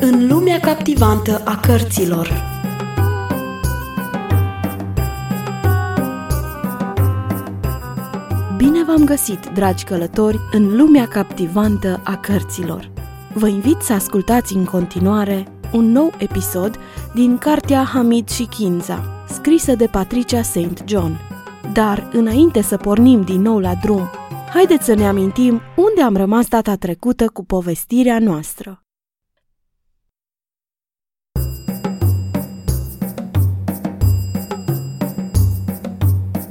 În lumea captivantă a cărților Bine v-am găsit, dragi călători, în lumea captivantă a cărților. Vă invit să ascultați în continuare un nou episod din cartea Hamid și Kinza, scrisă de Patricia St. John. Dar, înainte să pornim din nou la drum, haideți să ne amintim unde am rămas data trecută cu povestirea noastră.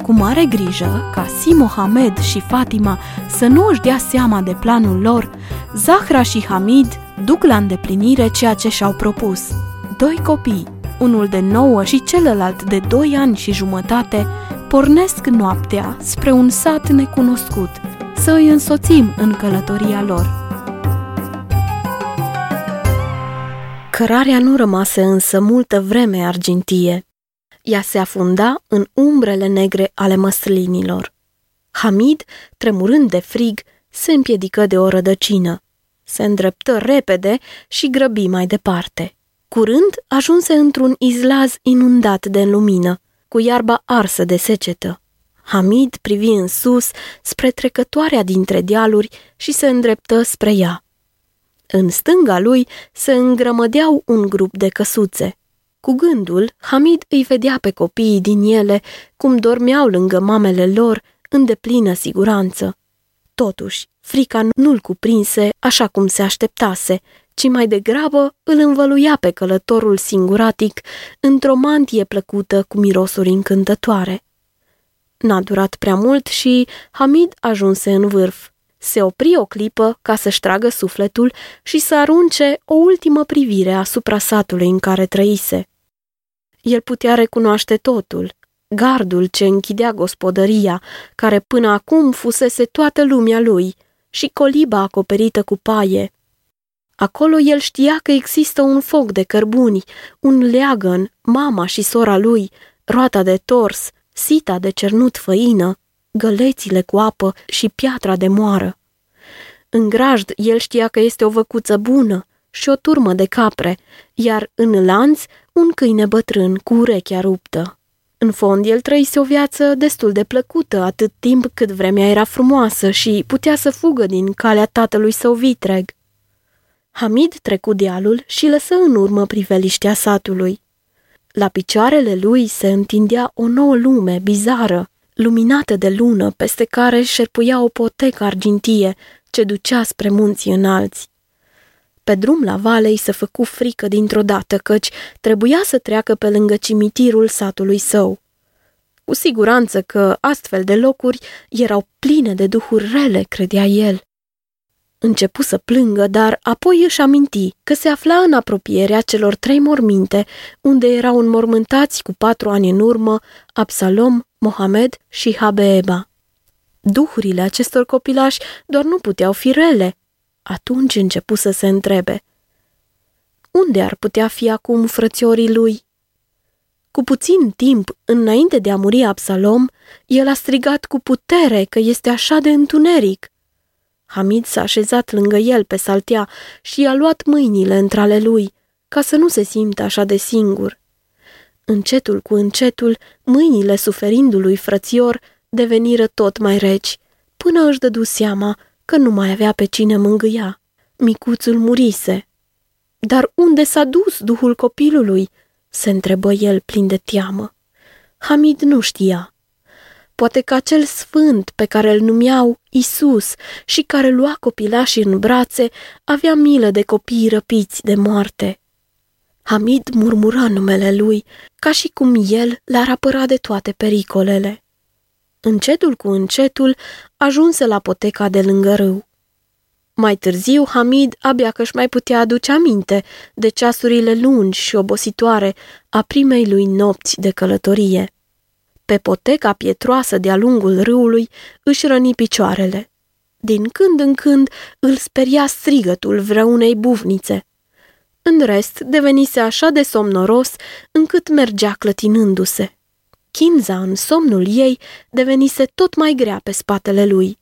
Cu mare grijă ca Si Mohamed și Fatima să nu își dea seama de planul lor, Zahra și Hamid duc la îndeplinire ceea ce și-au propus. Doi copii, unul de 9 și celălalt de 2 ani și jumătate, pornesc noaptea spre un sat necunoscut, să îi însoțim în călătoria lor. Cărarea nu rămase însă multă vreme argintie. Ea se afunda în umbrele negre ale măslinilor. Hamid, tremurând de frig, se împiedică de o rădăcină. Se îndreptă repede și grăbi mai departe. Curând ajunse într-un izlaz inundat de lumină, cu iarba arsă de secetă. Hamid privi în sus, spre trecătoarea dintre dealuri și se îndreptă spre ea. În stânga lui se îngrămădeau un grup de căsuțe. Cu gândul, Hamid îi vedea pe copiii din ele cum dormeau lângă mamele lor în deplină siguranță. Totuși, frica nu-l cuprinse așa cum se așteptase, ci mai degrabă îl învăluia pe călătorul singuratic într-o mantie plăcută cu mirosuri încântătoare. N-a durat prea mult și Hamid ajunse în vârf. Se opri o clipă ca să-și tragă sufletul și să arunce o ultimă privire asupra satului în care trăise. El putea recunoaște totul, gardul ce închidea gospodăria, care până acum fusese toată lumea lui, și coliba acoperită cu paie. Acolo el știa că există un foc de cărbuni, un leagăn, mama și sora lui, roata de tors, sita de cernut făină, gălețile cu apă și piatra de moară. În grajd el știa că este o văcuță bună și o turmă de capre, iar în lanț un câine bătrân cu urechea ruptă. În fond, el trăise o viață destul de plăcută atât timp cât vremea era frumoasă și putea să fugă din calea tatălui său vitreg. Hamid trecu dealul și lăsă în urmă priveliștea satului. La picioarele lui se întindea o nouă lume bizară, luminată de lună, peste care șerpuia o potecă argintie ce ducea spre munții înalți. Pe drum la vale îi se făcu frică dintr-o dată, căci trebuia să treacă pe lângă cimitirul satului său. Cu siguranță că astfel de locuri erau pline de duhuri rele, credea el. Începu să plângă, dar apoi își aminti că se afla în apropierea celor trei morminte, unde erau înmormântați cu patru ani în urmă Absalom, Mohamed și Habeeba. Duhurile acestor copilași doar nu puteau fi rele. Atunci începu să se întrebe. Unde ar putea fi acum frățiorii lui? Cu puțin timp, înainte de a muri Absalom, el a strigat cu putere că este așa de întuneric – Hamid s-a așezat lângă el pe saltea și i-a luat mâinile între ale lui, ca să nu se simtă așa de singur. Încetul cu încetul, mâinile suferindului frățior deveniră tot mai reci, până își dădu seama că nu mai avea pe cine mângâia. Micuțul murise. Dar unde s-a dus duhul copilului? se întrebă el plin de teamă. Hamid nu știa. Poate că acel sfânt pe care îl numeau Isus și care lua copilașii în brațe avea milă de copii răpiți de moarte. Hamid murmura numele lui, ca și cum el l-ar apăra de toate pericolele. Încetul cu încetul ajunse la poteca de lângă râu. Mai târziu, Hamid abia că-și mai putea aduce aminte de ceasurile lungi și obositoare a primei lui nopți de călătorie. Pe poteca pietroasă de-a lungul râului își răni picioarele. Din când în când îl speria strigătul vreunei buvnițe. În rest, devenise așa de somnoros încât mergea clătinându-se. Kinza, în somnul ei, devenise tot mai grea pe spatele lui.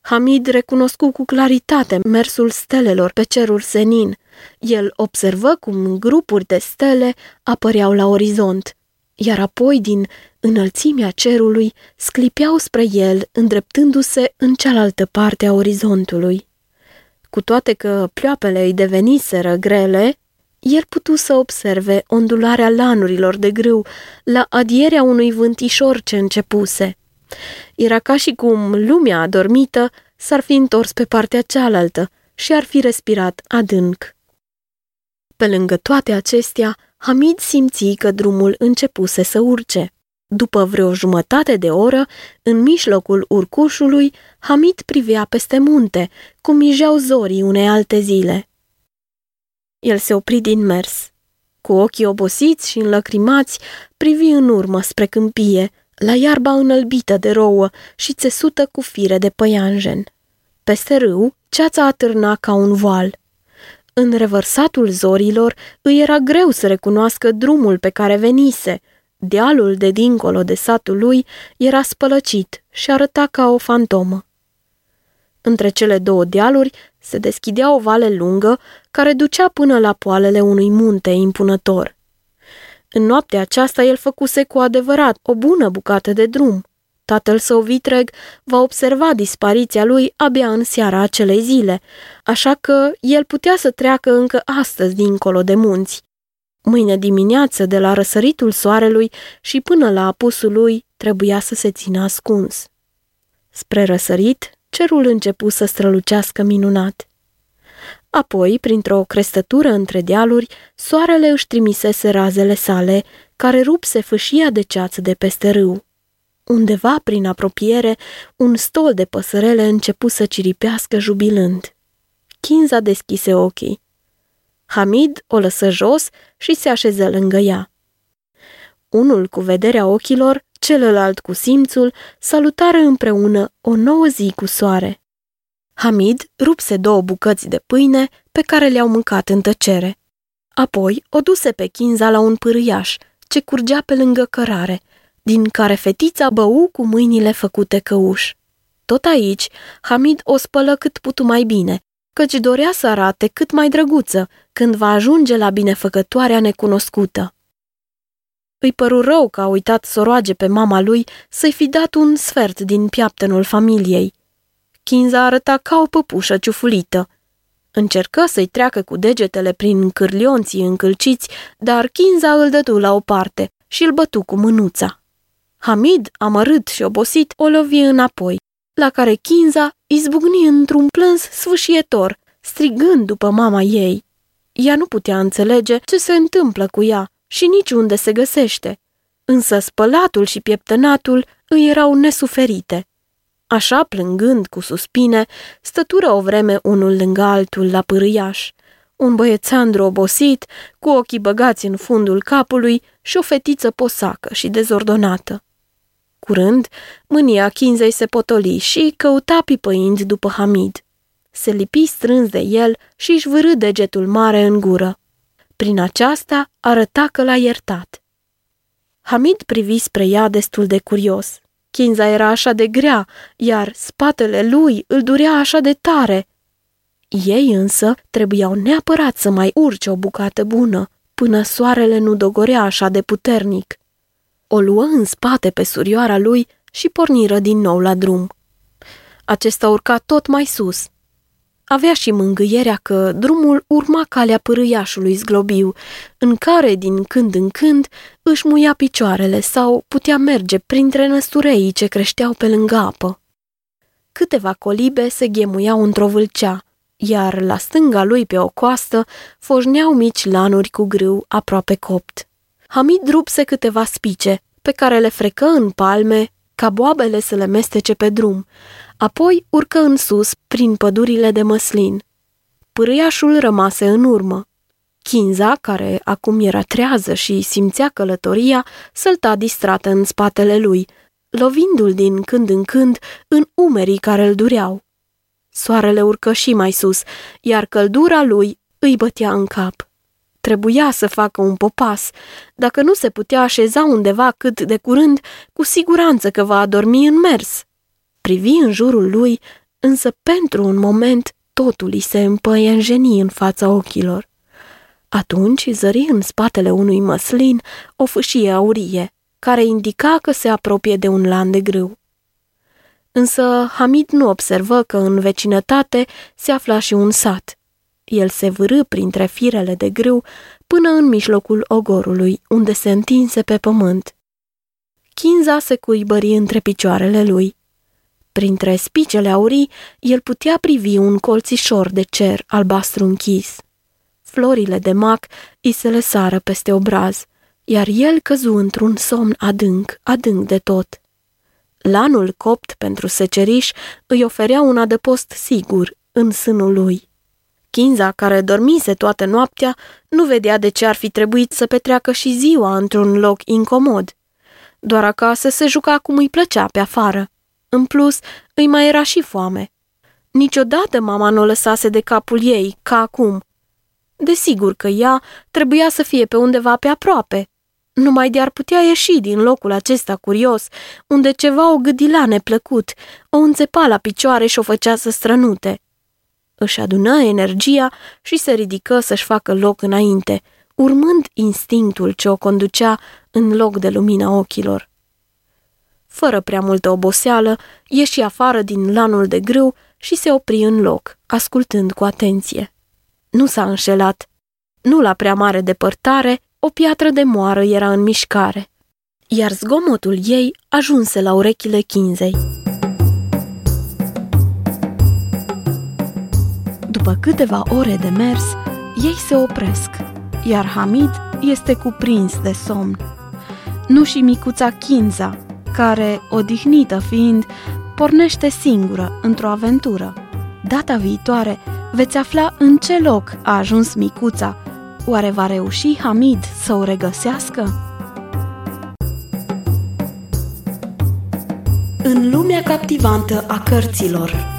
Hamid recunoscu cu claritate mersul stelelor pe cerul senin. El observă cum grupuri de stele apăreau la orizont, iar apoi din înălțimea cerului sclipeau spre el, îndreptându-se în cealaltă parte a orizontului. Cu toate că ploapele îi deveniseră grele, el putu să observe ondularea lanurilor de grâu la adierea unui vântișor ce începuse. Era ca și cum lumea adormită s-ar fi întors pe partea cealaltă și ar fi respirat adânc. Pe lângă toate acestea, Hamid simți că drumul începuse să urce. După vreo jumătate de oră, în mijlocul urcușului, Hamid privea peste munte, cum mijeau zorii unei alte zile. El se opri din mers. Cu ochii obosiți și înlăcrimați, privi în urmă spre câmpie, la iarba înălbită de rouă și țesută cu fire de păianjen. Peste râu, ceața atârna ca un voal. În revărsatul zorilor îi era greu să recunoască drumul pe care venise. Dealul de dincolo de satul lui era spălăcit și arăta ca o fantomă. Între cele două dealuri se deschidea o vale lungă care ducea până la poalele unui munte impunător. În noaptea aceasta el făcuse cu adevărat o bună bucată de drum. Tatăl său vitreg va observa dispariția lui abia în seara acelei zile, așa că el putea să treacă încă astăzi dincolo de munți. Mâine dimineață, de la răsăritul soarelui și până la apusul lui, trebuia să se țină ascuns. Spre răsărit, cerul începu să strălucească minunat. Apoi, printr-o crestătură între dealuri, soarele își trimisese razele sale, care rupse fâșia de ceață de peste râu. Undeva prin apropiere, un stol de păsărele începu să ciripească jubilând. Kinza deschise ochii. Hamid o lăsă jos și se așeză lângă ea. Unul cu vederea ochilor, celălalt cu simțul, salutară împreună o nouă zi cu soare. Hamid rupse două bucăți de pâine pe care le-au mâncat în tăcere. Apoi o duse pe Kinza la un pârâiaș ce curgea pe lângă cărare, din care fetița bău cu mâinile făcute căuș. Tot aici, Hamid o spălă cât putu mai bine, căci dorea să arate cât mai drăguță când va ajunge la binefăcătoarea necunoscută. Îi păru rău că a uitat să roage pe mama lui să-i fi dat un sfert din piaptenul familiei. Kinza arăta ca o păpușă ciufulită. Încercă să-i treacă cu degetele prin cârlionții încălciți, dar Kinza îl dădu la o parte și îl bătu cu mânuța. Hamid, amărât și obosit, o lovi înapoi, la care Kinza izbucni într-un plâns sfâșietor, strigând după mama ei. Ea nu putea înțelege ce se întâmplă cu ea și nici unde se găsește, însă spălatul și pieptănatul îi erau nesuferite. Așa, plângând cu suspine, stătură o vreme unul lângă altul la pârâiaș. Un băiețandru obosit, cu ochii băgați în fundul capului și o fetiță posacă și dezordonată. Curând, mânia Chinzei se potoli și căuta pipăind după Hamid. Se lipi strâns de el și își vârâ degetul mare în gură. Prin aceasta arăta că l-a iertat. Hamid privi spre ea destul de curios. Chinza era așa de grea, iar spatele lui îl durea așa de tare. Ei însă trebuiau neapărat să mai urce o bucată bună, până soarele nu dogorea așa de puternic. O luă în spate pe surioara lui și porniră din nou la drum. Acesta urca tot mai sus. Avea și mângâierea că drumul urma calea pârâiașului zglobiu, în care, din când în când, își muia picioarele sau putea merge printre năstureii ce creșteau pe lângă apă. Câteva colibe se ghemuiau într-o vâlcea, iar la stânga lui pe o coastă foșneau mici lanuri cu grâu aproape copt. Hamid rupse câteva spice, pe care le frecă în palme, ca boabele să le mestece pe drum, apoi urcă în sus, prin pădurile de măslin. Pârâiașul rămase în urmă. Chinza, care acum era trează și simțea călătoria, sălta distrată în spatele lui, lovindu-l din când în când în umerii care îl dureau. Soarele urcă și mai sus, iar căldura lui îi bătea în cap. Trebuia să facă un popas. Dacă nu se putea așeza undeva cât de curând, cu siguranță că va adormi în mers. Privi în jurul lui, însă pentru un moment totul îi se împăienjeni în fața ochilor. Atunci zări în spatele unui măslin o fâșie aurie, care indica că se apropie de un lan de grâu. Însă Hamid nu observă că în vecinătate se afla și un sat. El se vârâ printre firele de grâu până în mijlocul ogorului, unde se întinse pe pământ. Chinza se cuibări între picioarele lui. Printre spicele aurii, el putea privi un colțișor de cer albastru închis. Florile de mac îi se lăsară peste obraz, iar el căzu într-un somn adânc, adânc de tot. Lanul copt pentru seceriș îi oferea un adăpost sigur în sânul lui. Chinza, care dormise toată noaptea, nu vedea de ce ar fi trebuit să petreacă și ziua într-un loc incomod. Doar acasă se juca cum îi plăcea pe afară. În plus, îi mai era și foame. Niciodată mama nu o lăsase de capul ei, ca acum. Desigur că ea trebuia să fie pe undeva pe aproape. Numai de ar putea ieși din locul acesta curios, unde ceva o gâdila neplăcut, o înțepa la picioare și o făcea să strănute. Își adună energia și se ridică să-și facă loc înainte, urmând instinctul ce o conducea în loc de lumina ochilor. Fără prea multă oboseală, ieși afară din lanul de grâu și se opri în loc, ascultând cu atenție. Nu s-a înșelat. Nu la prea mare depărtare, o piatră de moară era în mișcare, iar zgomotul ei ajunse la urechile chinzei. După câteva ore de mers, ei se opresc, iar Hamid este cuprins de somn. Nu și micuța Kinza, care, odihnită fiind, pornește singură într-o aventură. Data viitoare veți afla în ce loc a ajuns micuța. Oare va reuși Hamid să o regăsească? În lumea captivantă a cărților